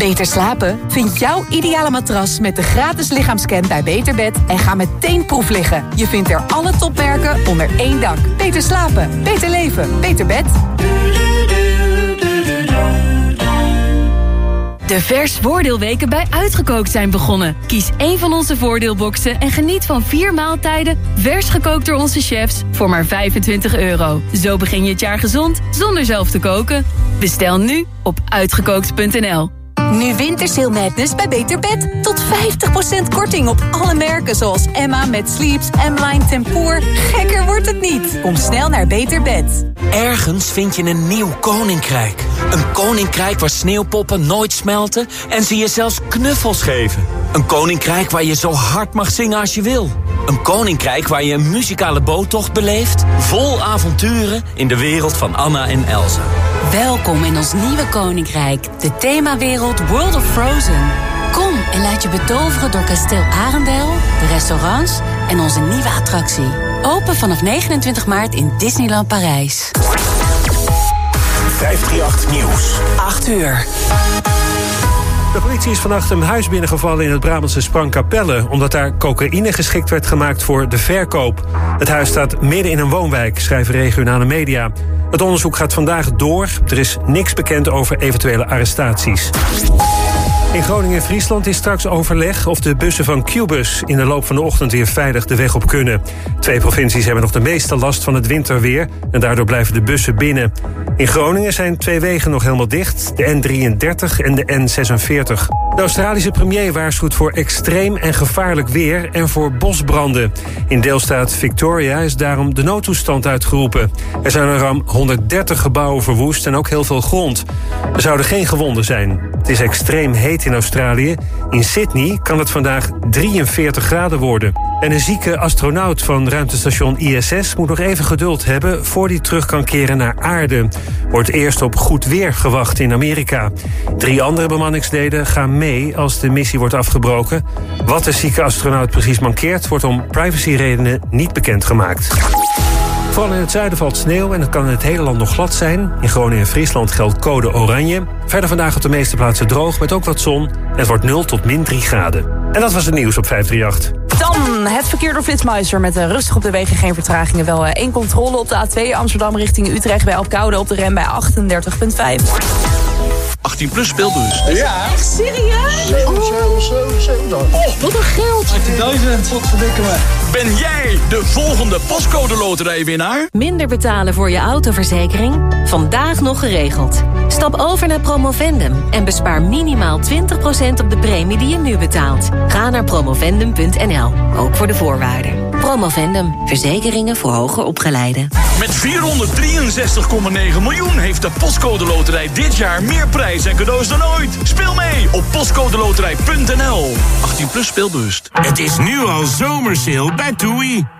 Beter slapen? Vind jouw ideale matras met de gratis lichaamscan bij Beterbed en ga meteen proef liggen. Je vindt er alle topmerken onder één dak. Beter slapen, beter leven, beter bed. De vers voordeelweken bij Uitgekookt zijn begonnen. Kies één van onze voordeelboxen en geniet van vier maaltijden... vers gekookt door onze chefs voor maar 25 euro. Zo begin je het jaar gezond zonder zelf te koken. Bestel nu op uitgekookt.nl. Nu Wintersail Madness bij Beter Bed. Tot 50% korting op alle merken zoals Emma met Sleeps, M-Line Tempoor. Gekker wordt het niet. Kom snel naar Beter Bed. Ergens vind je een nieuw koninkrijk. Een koninkrijk waar sneeuwpoppen nooit smelten en ze je zelfs knuffels geven. Een koninkrijk waar je zo hard mag zingen als je wil. Een koninkrijk waar je een muzikale boottocht beleeft... vol avonturen in de wereld van Anna en Elsa. Welkom in ons nieuwe koninkrijk, de themawereld World of Frozen. Kom en laat je betoveren door kasteel Arendel, de restaurants en onze nieuwe attractie. Open vanaf 29 maart in Disneyland Parijs. 538 Nieuws. 8 uur. De politie is vannacht een huis binnengevallen in het Brabantse Sprangkapelle... omdat daar cocaïne geschikt werd gemaakt voor de verkoop. Het huis staat midden in een woonwijk, schrijven regionale media. Het onderzoek gaat vandaag door. Er is niks bekend over eventuele arrestaties. In Groningen en Friesland is straks overleg of de bussen van Qbus in de loop van de ochtend weer veilig de weg op kunnen. Twee provincies hebben nog de meeste last van het winterweer en daardoor blijven de bussen binnen. In Groningen zijn twee wegen nog helemaal dicht, de N33 en de N46. De Australische premier waarschuwt voor extreem en gevaarlijk weer en voor bosbranden. In deelstaat Victoria is daarom de noodtoestand uitgeroepen. Er zijn ruim 130 gebouwen verwoest en ook heel veel grond. Er zouden geen gewonden zijn. Het is extreem heet in Australië. In Sydney kan het vandaag 43 graden worden. En een zieke astronaut van ruimtestation ISS moet nog even geduld hebben... voor hij terug kan keren naar aarde. Wordt eerst op goed weer gewacht in Amerika. Drie andere bemanningsleden gaan mee als de missie wordt afgebroken. Wat de zieke astronaut precies mankeert... wordt om privacyredenen niet bekendgemaakt. Vooral in het zuiden valt sneeuw en het kan in het hele land nog glad zijn. In Groningen en Friesland geldt code oranje. Verder vandaag op de meeste plaatsen droog met ook wat zon. Het wordt 0 tot min 3 graden. En dat was het nieuws op 538. Dan het verkeer door Flitsmeister met uh, rustig op de wegen. Geen vertragingen. Wel uh, één controle op de A2 Amsterdam richting Utrecht bij Alkoude op de rem bij 38,5. 18 plus speelbus. Ja. Echt serieus? 7, 7, 7, 7. Oh, wat een geld. 18.000, wat verdikken me. Ben jij de volgende postcode loterijwinnaar? Minder betalen voor je autoverzekering? Vandaag nog geregeld. Stap over naar Promovendum en bespaar minimaal 20% op de premie die je nu betaalt. Ga naar promovendum.nl, ook voor de voorwaarden. Promovendum, verzekeringen voor hoger opgeleiden. Met 463,9 miljoen heeft de Postcode Loterij dit jaar meer prijs en cadeaus dan ooit. Speel mee op postcodeloterij.nl. 18 plus speelbewust. Het is nu al zomersale bij TUI.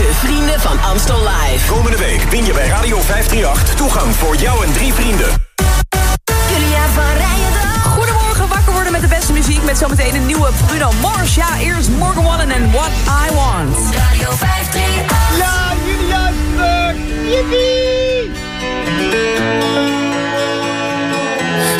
De vrienden van Amstel Live. Komende week win je bij Radio 538 toegang voor jou en drie vrienden. Julia van. Goedemorgen, wakker worden met de beste muziek. Met zometeen een nieuwe Bruno Mars. Ja, eerst Morgan Wallen en What I Want. Radio 538. Ja, Julia is. Yippie.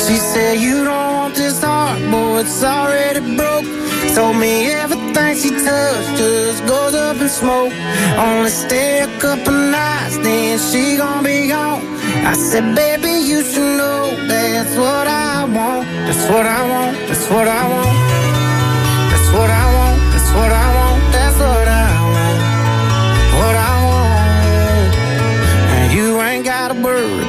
She said you don't want this heart, boy, it's already broke. Told me everything she touched just goes up in smoke. Only stay a couple nights, then she gon' be gone. I said, baby, you should know that's what I want. That's what I want. That's what I want. That's what I want. That's what I want. That's what I want. You ain't gotta worry Goedemorgen,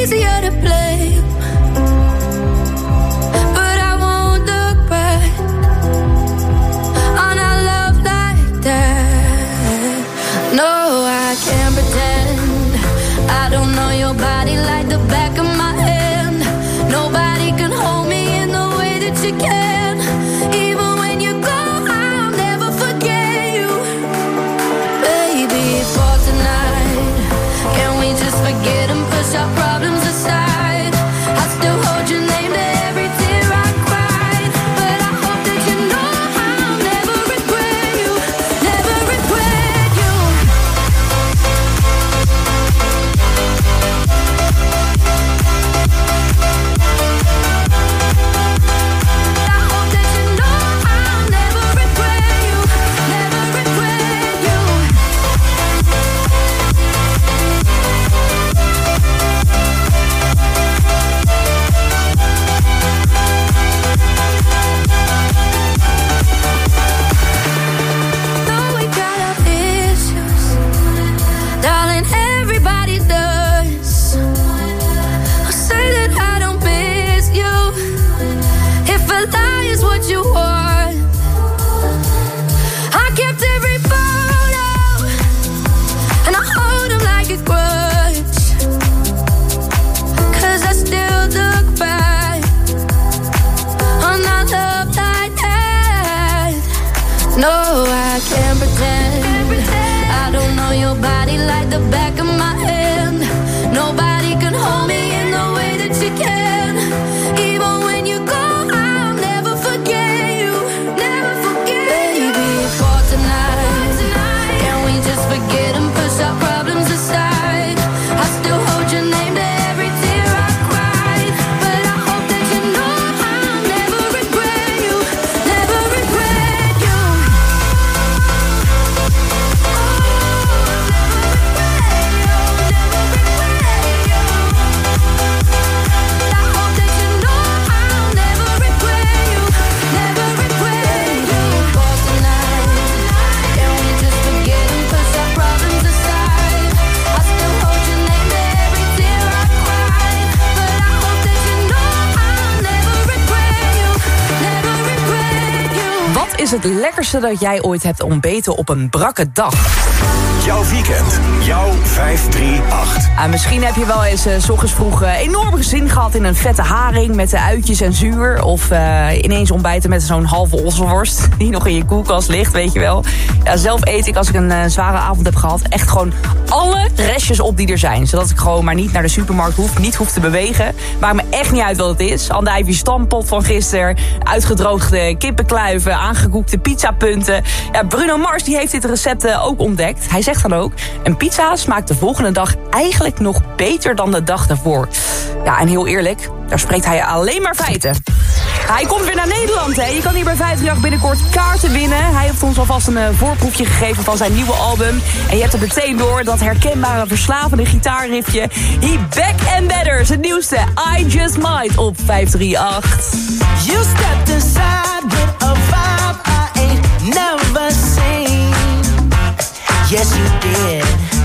easier to play. body like the back of lekkerste dat jij ooit hebt ontbeten op een brakke dag jouw weekend. Jouw 538. Ah, misschien heb je wel eens eh, s ochtends vroeg uh, enorm zin gehad in een vette haring met de uitjes en zuur. Of eh, ineens ontbijten met zo'n halve ossenworst die nog in je koelkast ligt, weet je wel. Ja, zelf eet ik als ik een zware avond heb gehad echt gewoon alle restjes op die er zijn. Zodat ik gewoon maar niet naar de supermarkt hoef, niet hoef te bewegen. Maakt me echt niet uit wat het is. Andijvie stampot van gisteren, uitgedroogde kippenkluiven, aangekoekte pizzapunten. Ja, Bruno Mars die heeft dit recept ook ontdekt. Hij zegt dan ook. En pizza smaakt de volgende dag eigenlijk nog beter dan de dag daarvoor. Ja, en heel eerlijk, daar spreekt hij alleen maar feiten. Hij komt weer naar Nederland, hè. Je kan hier bij 538 binnenkort kaarten winnen. Hij heeft ons alvast een eh, voorproefje gegeven van zijn nieuwe album. En je hebt het meteen door, dat herkenbare verslavende gitaarriffje. He Back and Better, zijn nieuwste I Just Might op 538. You stepped aside Yes, you did.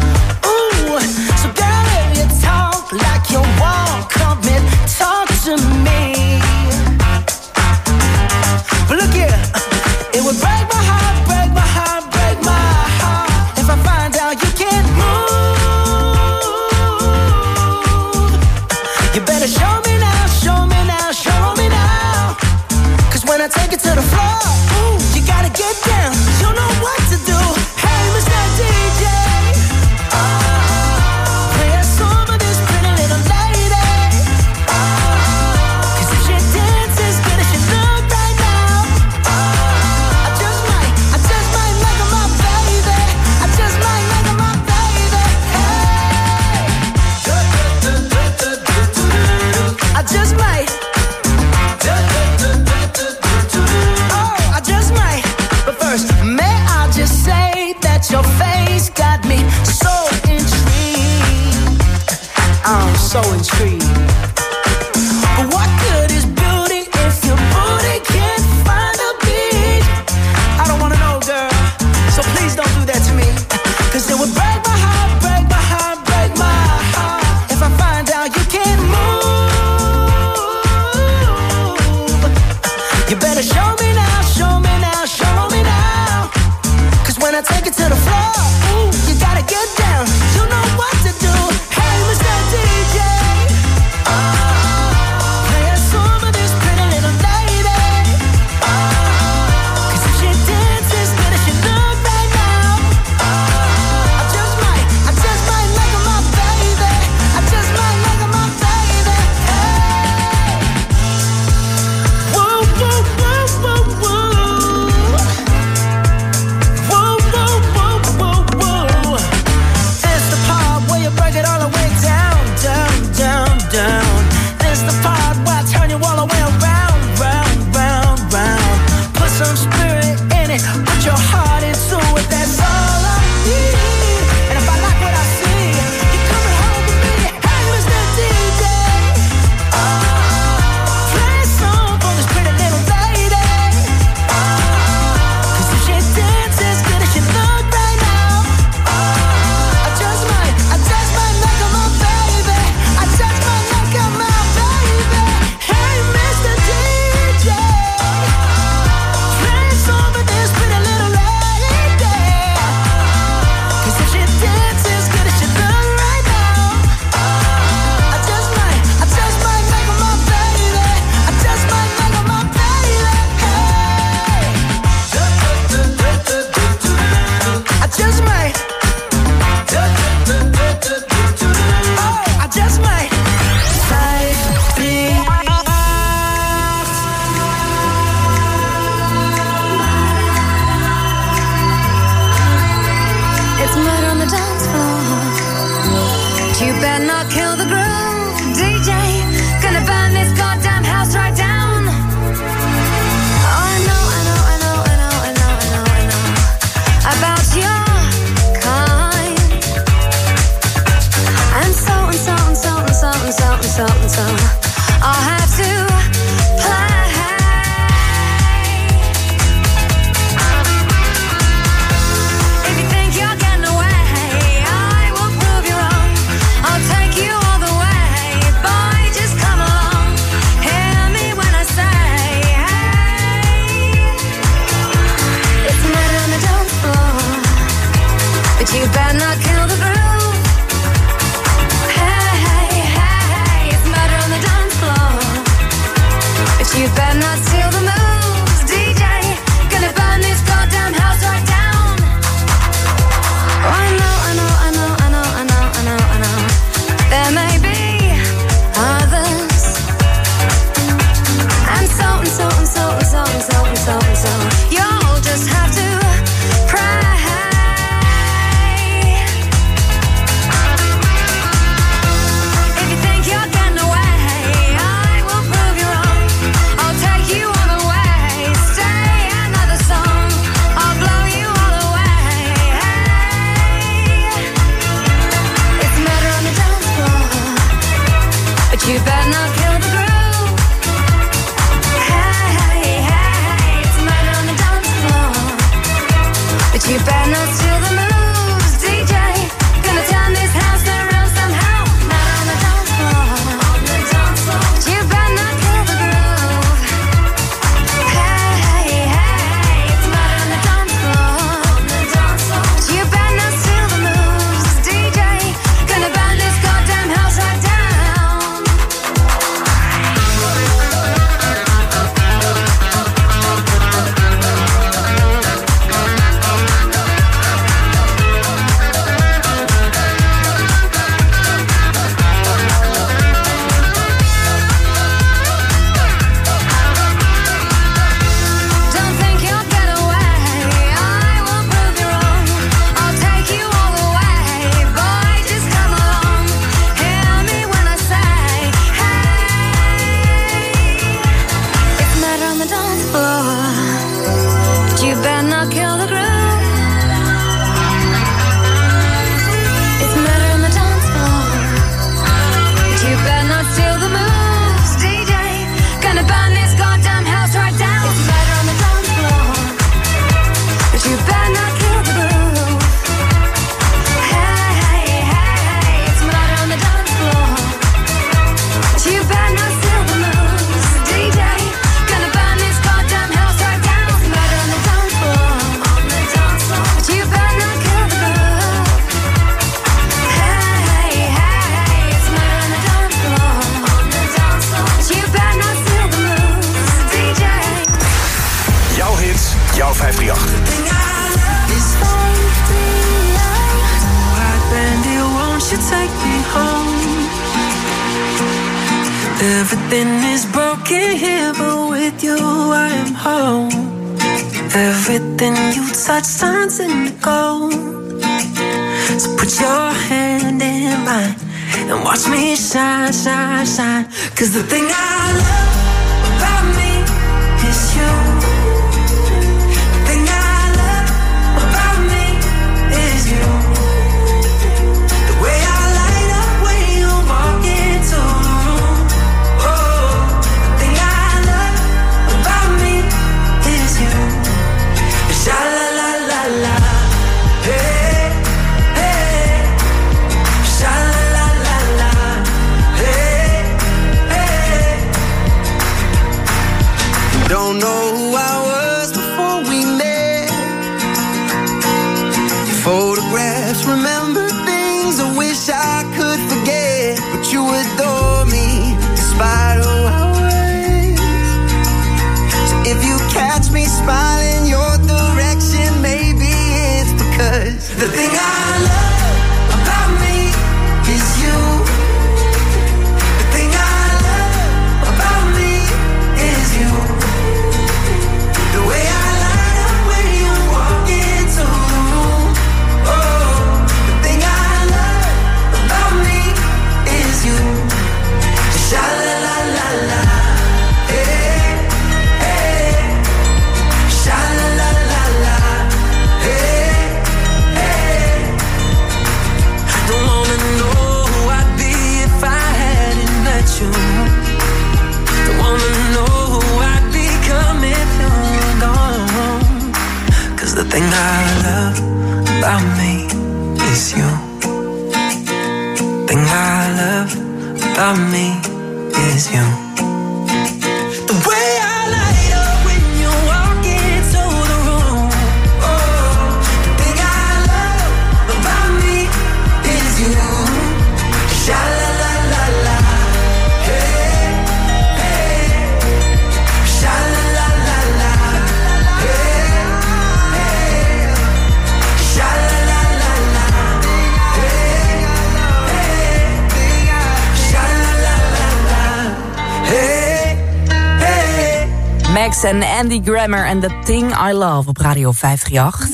En Andy Grammer en The Thing I Love op Radio 538.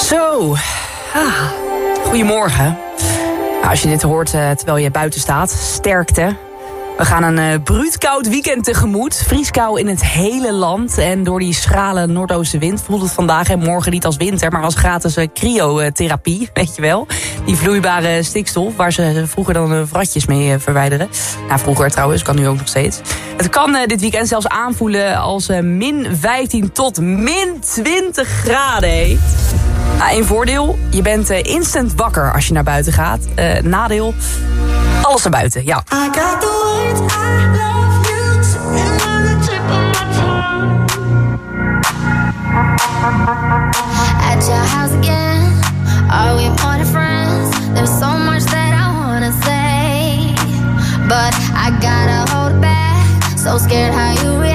Zo, ah, goedemorgen. Nou, als je dit hoort eh, terwijl je buiten staat, sterkte. We gaan een eh, uh, bruut koud weekend tegemoet. Vrieskou in het hele land. En door die schrale noordoostenwind voelt het vandaag en morgen niet als winter... maar als gratis eh, cryotherapie, weet je wel. Die vloeibare stikstof, waar ze vroeger dan uh, vratjes mee verwijderen. Nou, vroeger trouwens, kan nu ook nog steeds. Het kan dit weekend zelfs aanvoelen als min 15 tot min 20 graden. Hey. Nou, één voordeel. Je bent eh, instant wakker als je naar buiten gaat. Uh, nadeel. Alles naar buiten, ja. I got the words, I. At your house again, are we more than friends? There's so much that I wanna say, but I gotta hold back. So scared how you react.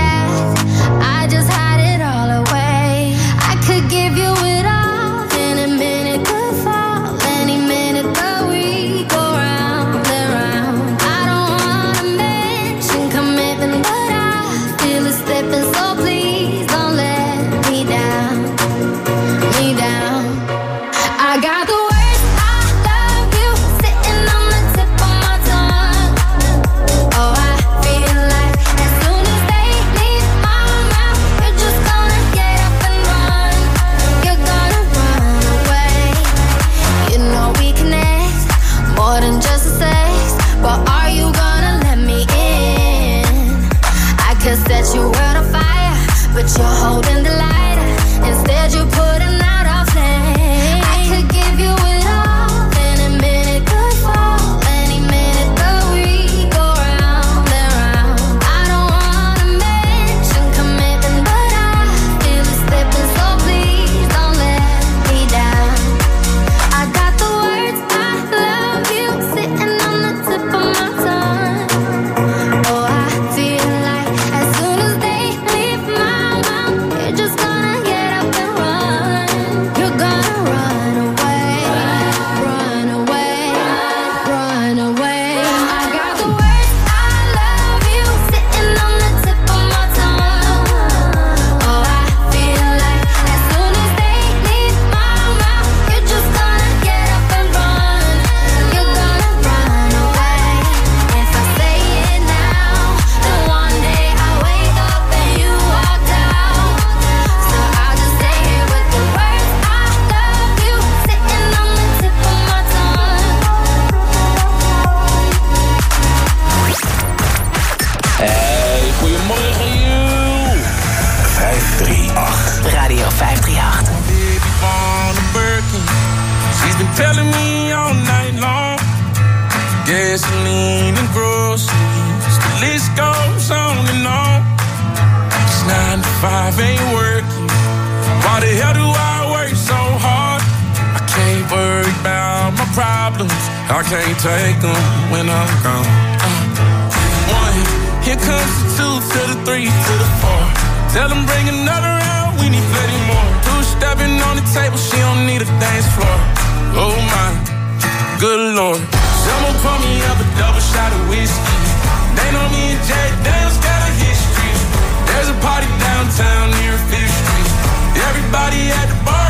Thought you were on fire, but you're holding the light. Instead, you put dance floor. Oh my, good lord. Someone pour me up a double shot of whiskey. They know me and Jay Dale's got a history. There's a party downtown near Fifth Street. Everybody at the bar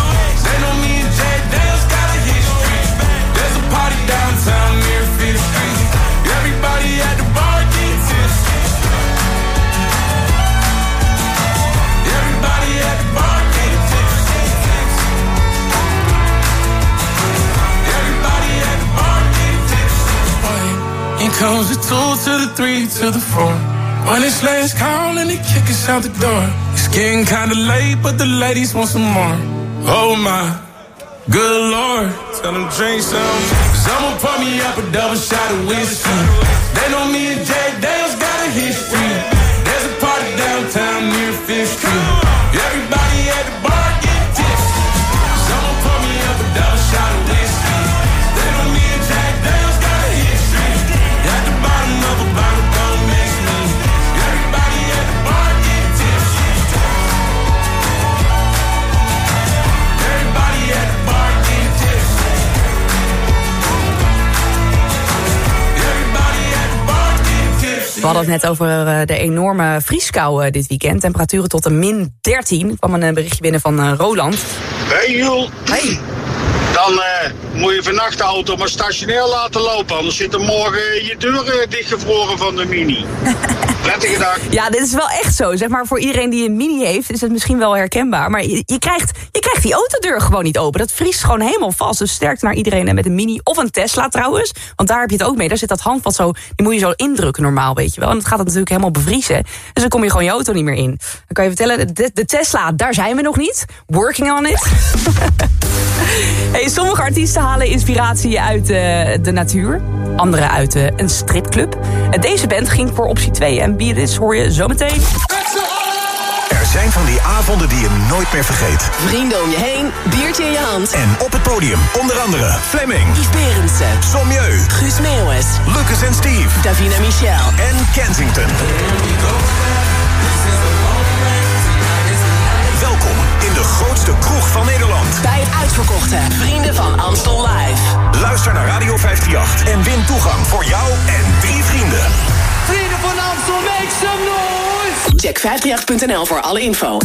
Downtown near Fifth Street. Everybody at the bar get tipsy. Everybody at the bar get tipsy. Everybody at the bar get tipsy. Here comes the two to the three to the four. When it's last call and they kick us out the door. It's getting kinda late, but the ladies want some more. Oh my, good lord. Tell them drink some. Someone pour me up a double shot of whiskey. They know me and Jay Dale's got a history. There's a party downtown near Fifth Street. We hadden het net over eh, de enorme vrieskou eh, dit weekend. Temperaturen tot een min 13. Er kwam een eh, berichtje binnen van Roland. Hey Joel. Hey. Dan moet je vannacht de auto maar stationair laten lopen. Anders zit er morgen je deur dichtgevroren van de mini. Prettige dag. Ja, dit is wel echt zo. Zeg maar, voor iedereen die een mini heeft, is het misschien wel herkenbaar. Maar je, krijgt, je krijgt die autodeur gewoon niet open. Dat vriest gewoon helemaal vast. Dus sterkte naar iedereen eh, met een mini. Of een Tesla trouwens. Want daar heb je het ook mee. Daar zit dat handvat zo, die moet je zo indrukken normaal, weet je wel. En dat gaat het natuurlijk helemaal bevriezen. Dus dan kom je gewoon je auto niet meer in. Dan kan je vertellen, de, de Tesla, daar zijn we nog niet. Working on it. Hey, sommige artiesten halen inspiratie uit eh, de natuur. Andere uit eh, een stripclub. En deze band ging voor optie 2. En wie dit hoor je zometeen. Er zijn van die avonden die je nooit meer vergeet. Vrienden om je heen, biertje in je hand. En op het podium onder andere Fleming, Yves Berendsen, Sommieu, Guus Meeuwis, Lucas en Steve Davina Michel. en Kensington. Welkom in de grootste kroeg van Nederland. Bij het uitverkochte Vrienden van Amstel Live. Luister naar Radio 538 en win toegang voor jou en drie vrienden. Vrienden van Amstel, make some noise! Check 538.nl voor alle info.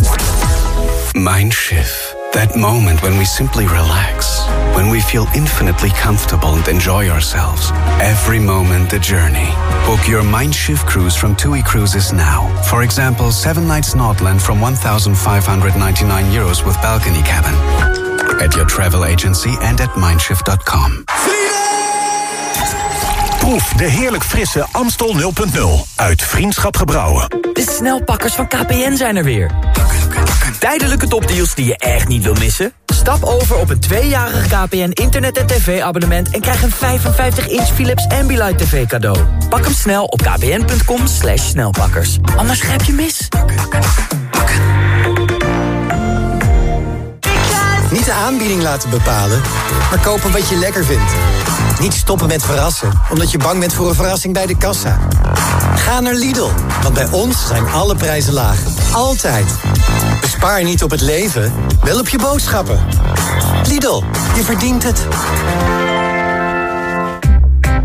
Mindshift. That moment when we simply relax, when we feel infinitely comfortable and enjoy ourselves. Every moment the journey. Book your Mindshift cruise from TUI Cruises now. For example, 7 nights Nordland from 1,599 euros with balcony cabin. At your travel agency and at mindshift.com. Proef de heerlijk frisse Amstel 0.0 uit Vriendschap Gebrouwen. De snelpakkers van KPN zijn er weer. Tijdelijke topdeals die je echt niet wil missen? Stap over op een tweejarig KPN internet- en tv-abonnement... en krijg een 55-inch Philips Ambilight TV cadeau. Pak hem snel op kpn.com slash snelpakkers. Anders grijp je mis. Niet de aanbieding laten bepalen, maar kopen wat je lekker vindt. Niet stoppen met verrassen, omdat je bang bent voor een verrassing bij de kassa. Ga naar Lidl, want bij ons zijn alle prijzen laag. Altijd. Spaar niet op het leven, wel op je boodschappen. Lidl, je verdient het.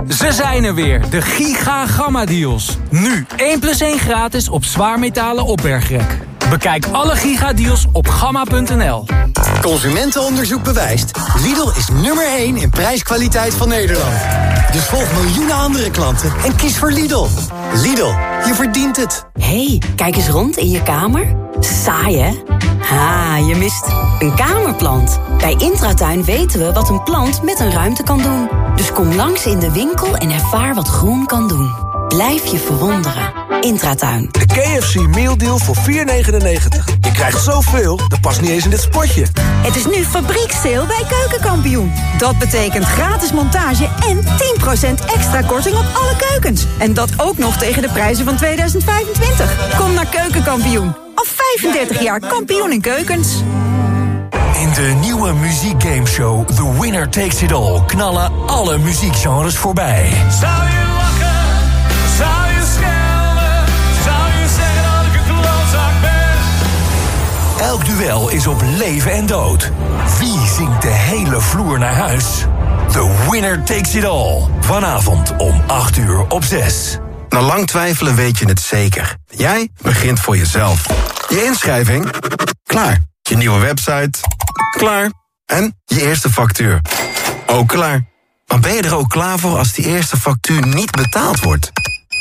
Ze zijn er weer, de Giga Gamma Deals. Nu 1 plus 1 gratis op zwaarmetalen opbergrek. Bekijk alle gigadeals op gamma.nl. Consumentenonderzoek bewijst. Lidl is nummer 1 in prijskwaliteit van Nederland. Dus volg miljoenen andere klanten en kies voor Lidl. Lidl, je verdient het. hey, kijk eens rond in je kamer. Saai, hè? Ha, je mist een kamerplant. Bij Intratuin weten we wat een plant met een ruimte kan doen. Dus kom langs in de winkel en ervaar wat groen kan doen. Blijf je verwonderen. Intratuin. De KFC Meal Deal voor 4,99. Je krijgt zoveel, dat past niet eens in dit spotje. Het is nu fabrieksteel bij Keukenkampioen. Dat betekent gratis montage en 10% extra korting op alle keukens. En dat ook nog tegen de prijzen van 2025. Kom naar Keukenkampioen. Al 35 jaar kampioen in keukens. In de nieuwe muziekgameshow The Winner Takes It All... knallen alle muziekgenres voorbij. Elk duel is op leven en dood. Wie zingt de hele vloer naar huis? The Winner Takes It All. Vanavond om 8 uur op 6. Na lang twijfelen weet je het zeker. Jij begint voor jezelf. Je inschrijving? Klaar. Je nieuwe website? Klaar. En je eerste factuur? Ook klaar. Maar ben je er ook klaar voor als die eerste factuur niet betaald wordt?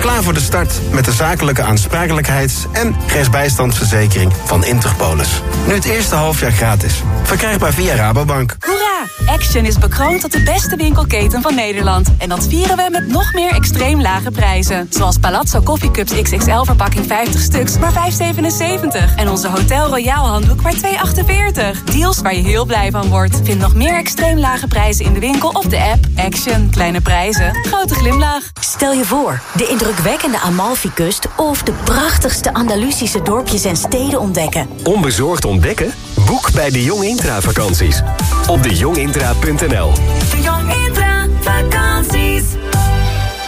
Klaar voor de start met de zakelijke aansprakelijkheids- en rechtsbijstandsverzekering van Interpolis. Nu het eerste halfjaar gratis. Verkrijgbaar via Rabobank. Hoera! Action is bekroond tot de beste winkelketen van Nederland. En dat vieren we met nog meer extreem lage prijzen. Zoals Palazzo Coffee Cups XXL verpakking 50 stuks, maar 5,77. En onze Hotel Royal handdoek maar 2,48. Deals waar je heel blij van wordt. Vind nog meer extreem lage prijzen in de winkel of de app. Action. Kleine prijzen. Grote glimlach. Stel je voor, de indrukwekkende Amalfi-kust... of de prachtigste Andalusische dorpjes en steden ontdekken. Onbezorgd ontdekken? Boek bij de Jong Intra vakanties. Op dejongintra.nl De Jong Intra vakanties.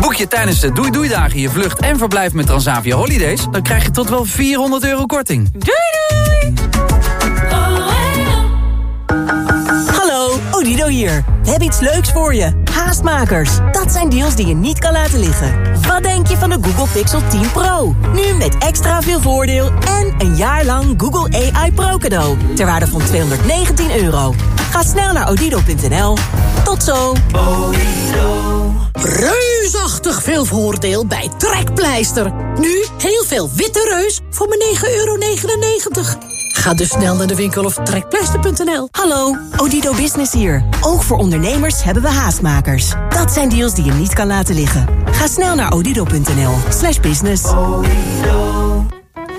Boek je tijdens de Doei Doei Dagen je vlucht en verblijf met Transavia Holidays... dan krijg je tot wel 400 euro korting. Doei doei! Hallo, Odido hier. We hebben iets leuks voor je. Haastmakers. Dat zijn deals die je niet kan laten liggen. Wat denk je van de Google Pixel 10 Pro? Nu met extra veel voordeel en een jaar lang Google AI Pro cadeau. Ter waarde van 219 euro. Ga snel naar odido.nl. Tot zo. Reusachtig veel voordeel bij Trekpleister. Nu heel veel witte reus voor maar 9,99 euro. Ga dus snel naar de winkel of trekpleister.nl. Hallo, Odido Business hier. Ook voor ondernemers hebben we haastmakers. Dat zijn deals die je niet kan laten liggen. Ga snel naar odido.nl slash business.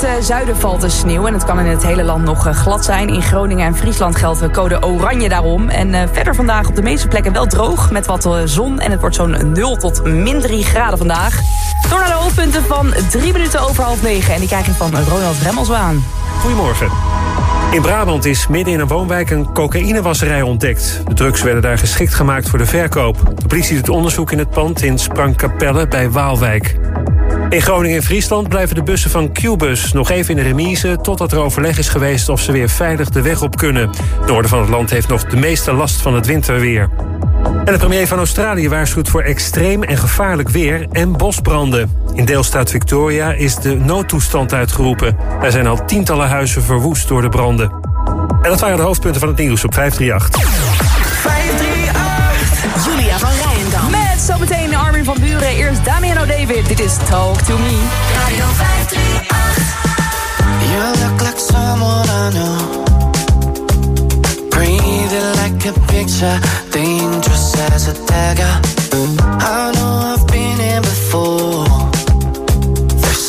het eh, zuiden valt er sneeuw en het kan in het hele land nog eh, glad zijn. In Groningen en Friesland geldt de code oranje daarom. En eh, verder vandaag op de meeste plekken wel droog met wat zon. En het wordt zo'n 0 tot min 3 graden vandaag. Door naar de hoofdpunten van 3 minuten over half 9. En die krijg je van Ronald Remmelswaan. Goedemorgen. In Brabant is midden in een woonwijk een cocaïnewasserij ontdekt. De drugs werden daar geschikt gemaakt voor de verkoop. De politie doet onderzoek in het pand in Sprangkapelle bij Waalwijk. In Groningen en Friesland blijven de bussen van Qbus nog even in de remise... totdat er overleg is geweest of ze weer veilig de weg op kunnen. Het noorden van het land heeft nog de meeste last van het winterweer. En de premier van Australië waarschuwt voor extreem en gevaarlijk weer en bosbranden. In deelstaat Victoria is de noodtoestand uitgeroepen. Er zijn al tientallen huizen verwoest door de branden. En dat waren de hoofdpunten van het nieuws op 538. 538. Julia van Rijendam. Met zometeen Armin van Buren. Eerst Damian O'David. Dit is Talk to Me. Radio 538. You look like someone I know. Breathing like a picture. Dangerous as a dagger. I know I've been here before.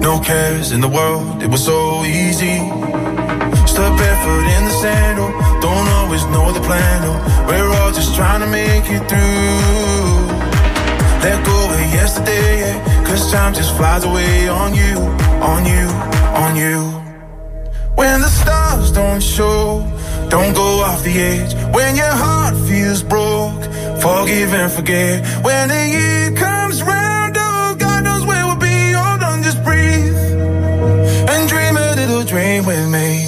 No cares in the world, it was so easy. Step barefoot in the sand, oh, don't always know the plan, oh. We're all just trying to make it through. Let go of yesterday, yeah, cause time just flies away on you, on you, on you. When the stars don't show, don't go off the edge. When your heart feels broke, forgive and forget. When the year comes round, a little dream with me.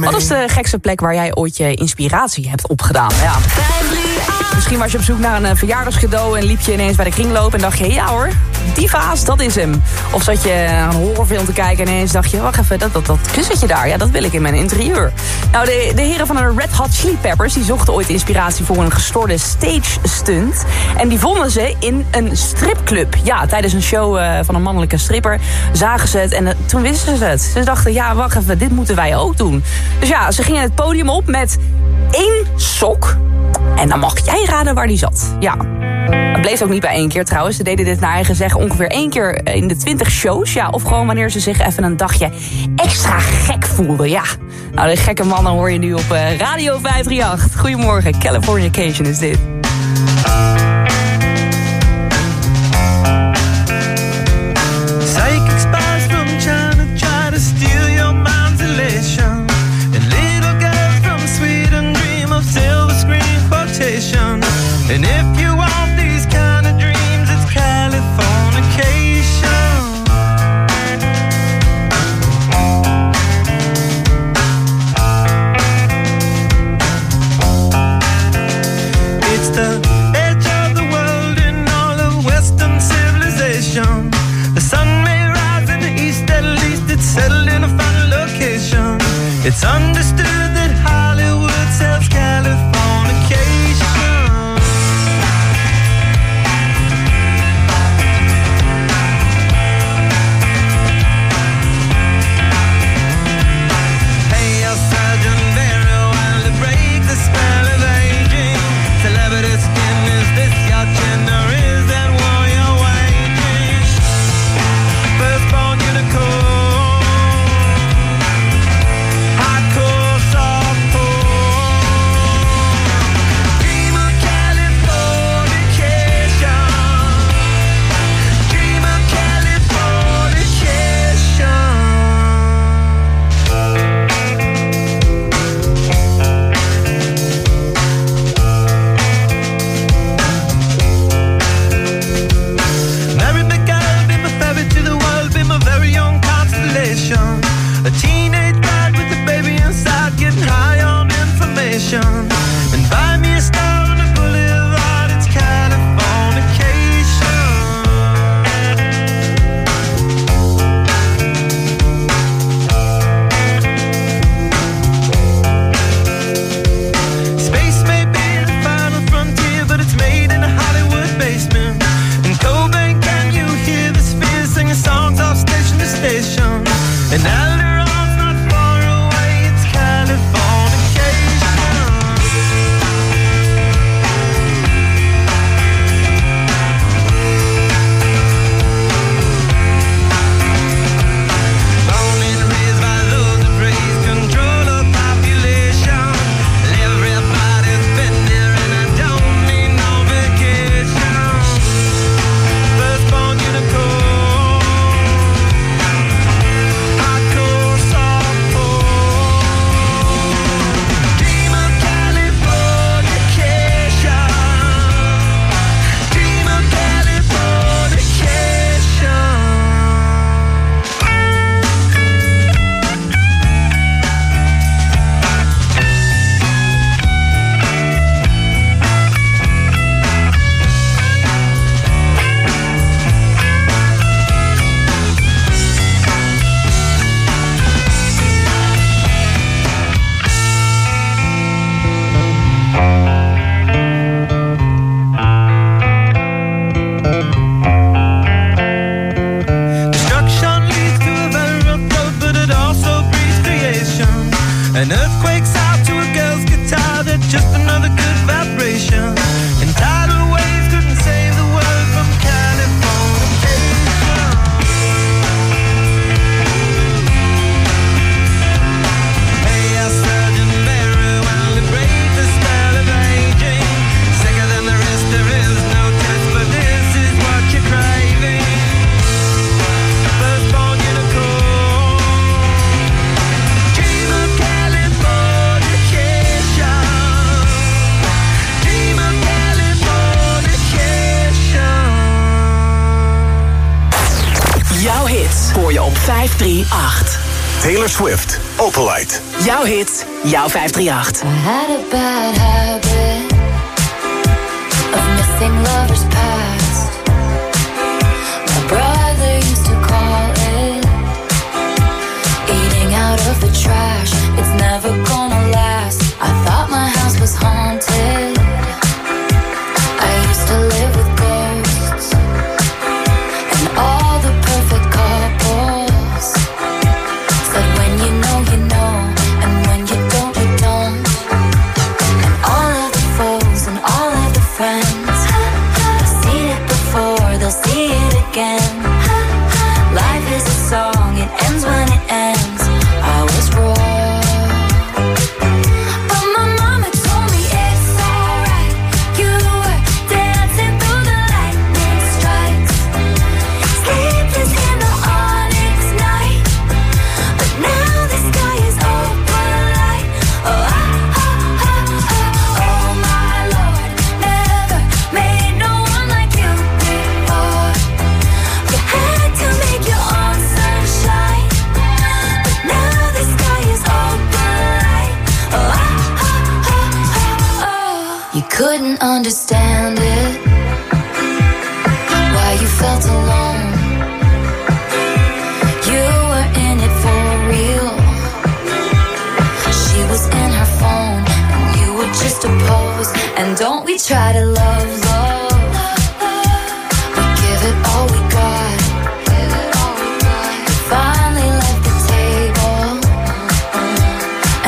Wat is de gekste plek waar jij ooit je inspiratie hebt opgedaan? Ja. Misschien was je op zoek naar een eh, verjaardagscadeau en liep je ineens bij de kringloop en dacht je, ja hoor, die vaas, dat is hem. Of zat je aan een horrorfilm te kijken en ineens dacht je, wacht even, dat, dat, dat kussentje daar, ja, dat wil ik in mijn interieur. Nou, de, de heren van de Red Hot Chili Peppers, die zochten ooit inspiratie voor een gestoorde stage stunt. En die vonden ze in een stripclub. Ja, tijdens een show eh, van een mannelijke stripper zagen ze het en eh, toen wisten ze het. Ze dachten, ja, wacht even, dit moeten wij ook doen. Dus ja, ze gingen het podium op met één sok. En dan mag jij raden waar die zat. Ja. Het bleef ook niet bij één keer trouwens. Ze deden dit naar eigen zeggen ongeveer één keer in de twintig shows. Ja, of gewoon wanneer ze zich even een dagje extra gek voelden. Ja. Nou, de gekke mannen hoor je nu op eh, Radio 538. Goedemorgen, Californication is dit. hoor je op 538. Taylor Swift, Opelite. Jouw hits, jouw 538. I had a bad habit of missing lovers past. My brother used to call it eating out of the trash. It's never gone.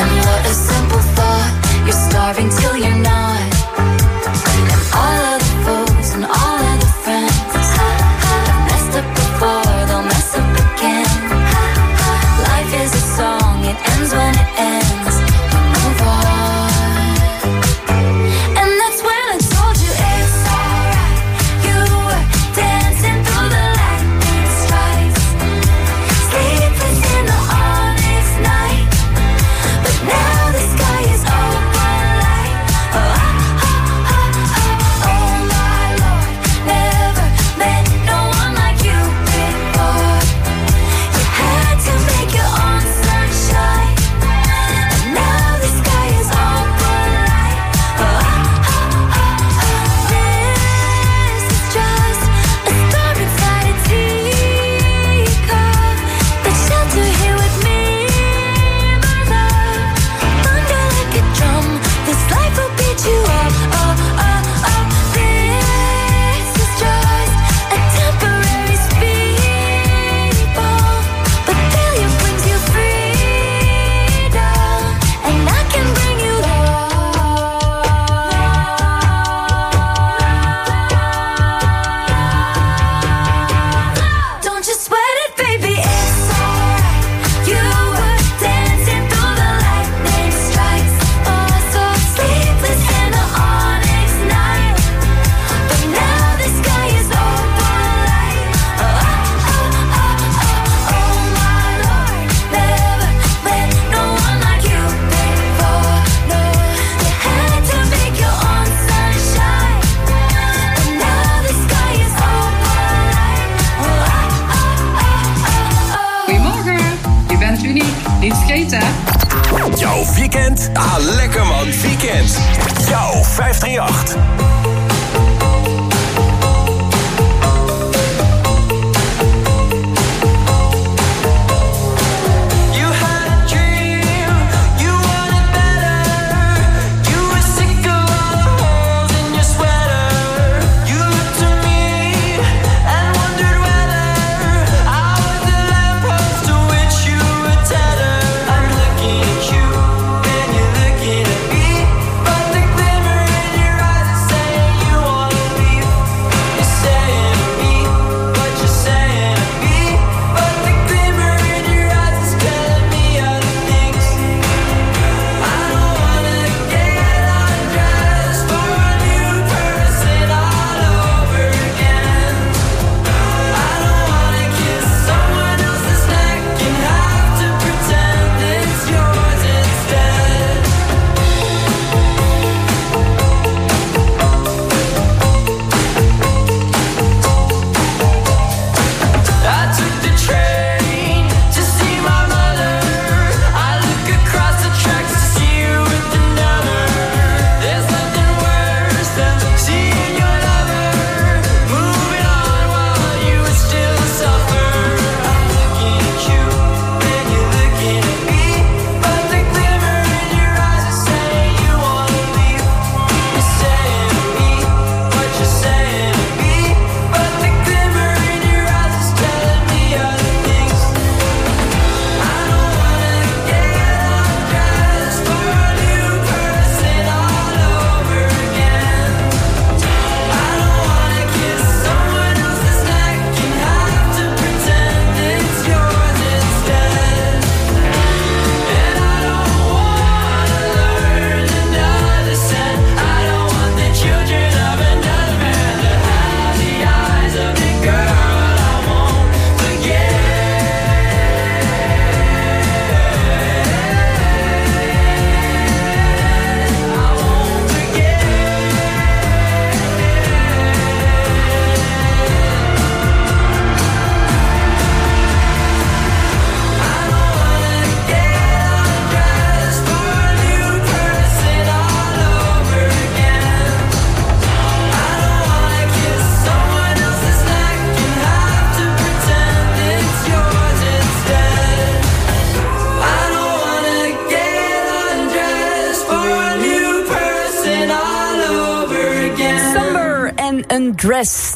And what a simple thought. You're starving till you're weekend? Ah, lekker man, weekend. Jouw 538.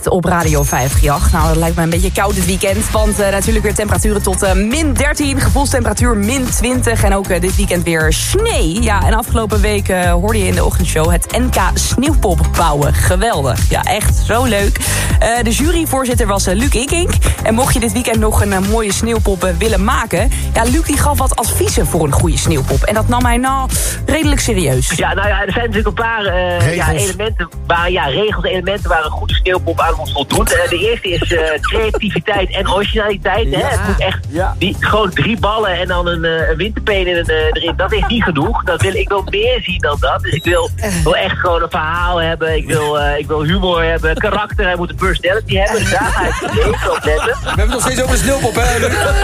Op Radio 538. Nou, dat lijkt me een beetje koud dit weekend. Want uh, natuurlijk weer temperaturen tot uh, min 13. Gevoelstemperatuur min 20. En ook uh, dit weekend weer sneeuw. Ja, en afgelopen week hoorde je in de ochtendshow het NK Sneeuwpop bouwen. Geweldig. Ja, echt zo leuk. de juryvoorzitter was Luc Inkink. En mocht je dit weekend nog een mooie sneeuwpop willen maken... Ja, Luc die gaf wat adviezen voor een goede sneeuwpop. En dat nam hij nou redelijk serieus. Ja, nou ja, er zijn natuurlijk een paar ja, elementen... Waar, ja, regels, elementen waar een goede sneeuwpop aan moet voldoen. Uh, de eerste is uh, creativiteit en originaliteit. Hè? Het moet echt ja. die, gewoon drie ballen en dan een, uh, een winterpeen in, erin. Dat is niet genoeg. Dat wil, ik wil meer zien dan dat. Dus ik wil, wil echt gewoon een verhaal hebben. Ik wil, ik wil humor hebben, karakter. Hij moet een personality hebben. Dus daar ga ik even op letten. We hebben het nog steeds over de sneeuwpop, hè?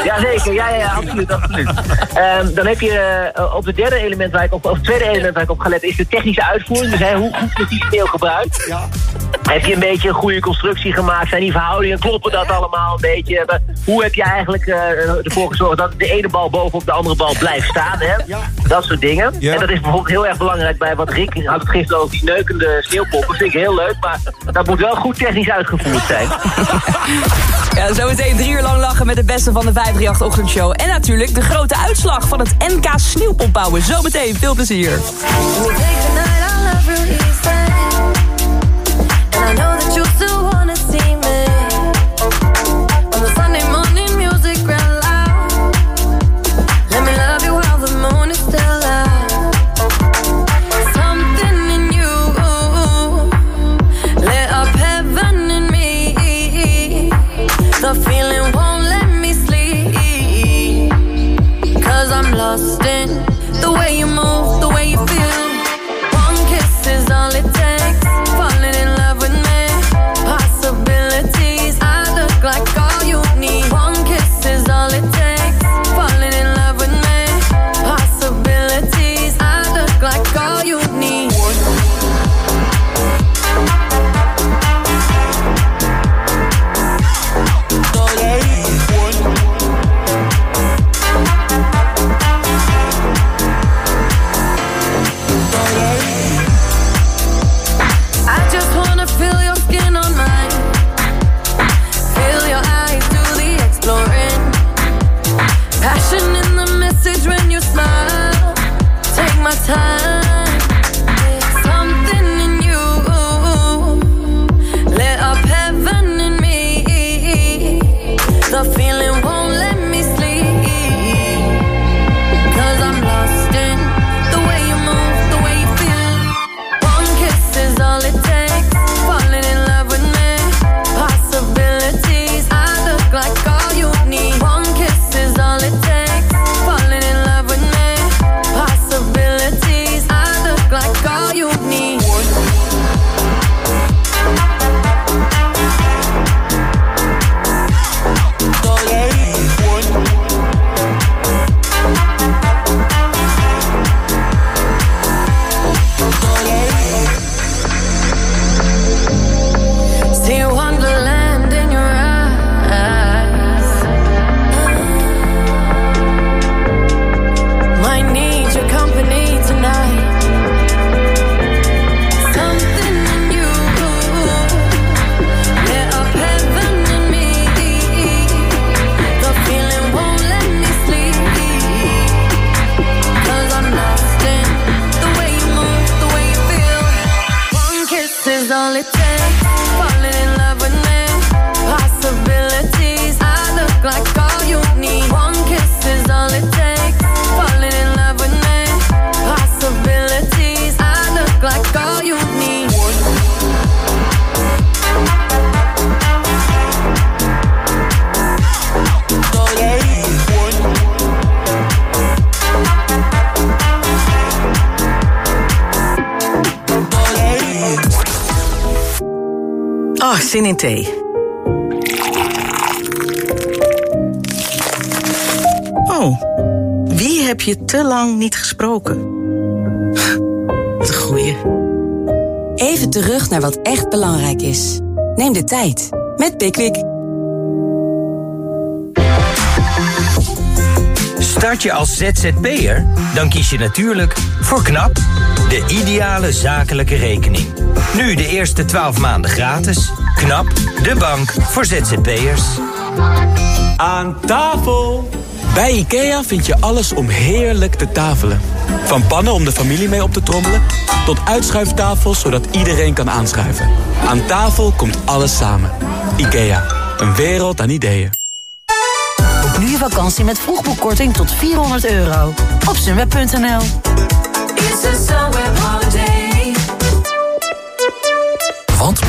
Jazeker, ja, ja, ja, absoluut. absoluut. Um, dan heb je op het derde element waar ik op, of het tweede element waar ik op ga letten, is de technische uitvoering. Dus hè, hoe goed wordt die sneeuw gebruikt? Ja. Heb je een beetje een goede constructie gemaakt? Zijn die verhoudingen, kloppen dat allemaal een beetje? Hoe heb je eigenlijk uh, ervoor gezorgd dat de ene bal bovenop de andere bal blijft staan? Hè? Ja. Dat soort dingen. Ja. En dat is bijvoorbeeld heel erg belangrijk bij wat Rick had het gisteren over die neukende sneeuwpoppen. Dat vind ik heel leuk, maar dat moet wel goed technisch uitgevoerd zijn. Ja, zometeen drie uur lang lachen met de beste van de 538 ochtendshow. En natuurlijk de grote uitslag van het NK Sneeuwpop bouwen. Zometeen, veel plezier. Time. In thee. Oh, wie heb je te lang niet gesproken? Wat een goeie. Even terug naar wat echt belangrijk is. Neem de tijd met Pickwick. Start je als ZZP'er? Dan kies je natuurlijk voor KNAP, de ideale zakelijke rekening. Nu de eerste 12 maanden gratis. KNAP, de bank voor ZZP'ers. Aan tafel! Bij IKEA vind je alles om heerlijk te tafelen. Van pannen om de familie mee op te trommelen... tot uitschuiftafels zodat iedereen kan aanschuiven. Aan tafel komt alles samen. IKEA, een wereld aan ideeën. Boek nu je vakantie met vroegboekkorting tot 400 euro. Op sunweb.nl Wat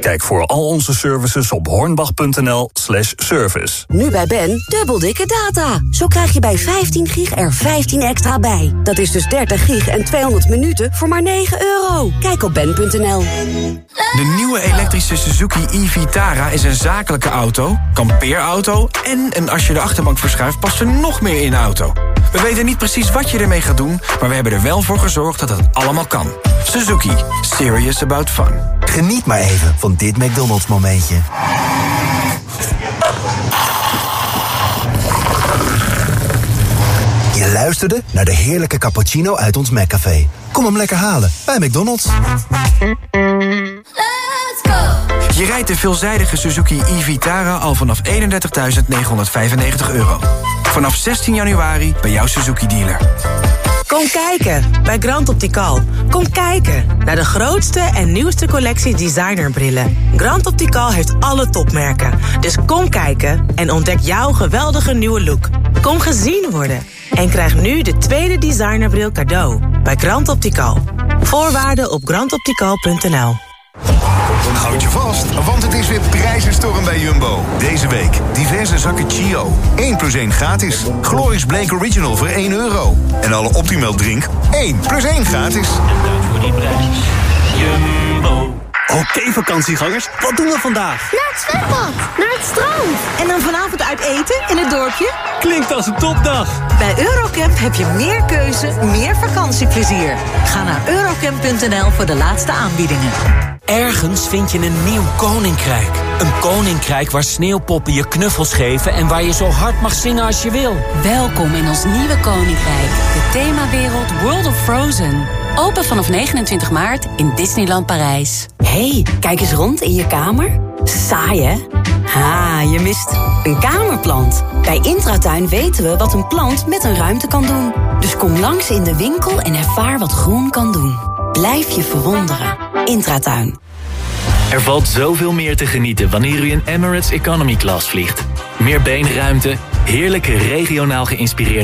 Kijk voor al onze services op hornbach.nl slash service. Nu bij Ben, dubbel dikke data. Zo krijg je bij 15 gig er 15 extra bij. Dat is dus 30 gig en 200 minuten voor maar 9 euro. Kijk op ben.nl. De nieuwe elektrische Suzuki e-Vitara is een zakelijke auto, kampeerauto... en een als je de achterbank verschuift past er nog meer in de auto. We weten niet precies wat je ermee gaat doen... maar we hebben er wel voor gezorgd dat het allemaal kan. Suzuki. Serious about fun. Geniet maar even van dit McDonald's momentje. Je luisterde naar de heerlijke cappuccino uit ons McCafé. Kom hem lekker halen bij McDonald's. Je rijdt de veelzijdige Suzuki e-Vitara al vanaf 31.995 euro. Vanaf 16 januari bij jouw Suzuki-dealer. Kom kijken bij Grand Optical. Kom kijken naar de grootste en nieuwste collectie designerbrillen. Grand Optical heeft alle topmerken. Dus kom kijken en ontdek jouw geweldige nieuwe look. Kom gezien worden en krijg nu de tweede designerbril cadeau bij Grand Optical. Voorwaarden op grandoptical.nl Houd je vast, want het is weer prijzenstorm bij Jumbo. Deze week diverse zakken Chio. 1 plus 1 gratis. Glorious Blake Original voor 1 euro. En alle Optimal drink 1 plus 1 gratis. voor die prijs. Jumbo. Oké vakantiegangers, wat doen we vandaag? Naar het zwembad, naar het strand. En dan vanavond uit eten in het dorpje? Klinkt als een topdag. Bij Eurocamp heb je meer keuze, meer vakantieplezier. Ga naar eurocamp.nl voor de laatste aanbiedingen. Ergens vind je een nieuw koninkrijk. Een koninkrijk waar sneeuwpoppen je knuffels geven... en waar je zo hard mag zingen als je wil. Welkom in ons nieuwe koninkrijk. De themawereld World of Frozen. Open vanaf 29 maart in Disneyland Parijs. hey, kijk eens rond in je kamer. Saai, hè? Ha, je mist een kamerplant. Bij Intratuin weten we wat een plant met een ruimte kan doen. Dus kom langs in de winkel en ervaar wat groen kan doen. Blijf je verwonderen. Intratuin. Er valt zoveel meer te genieten wanneer u in Emirates Economy Class vliegt. Meer beenruimte, heerlijke regionaal geïnspireerde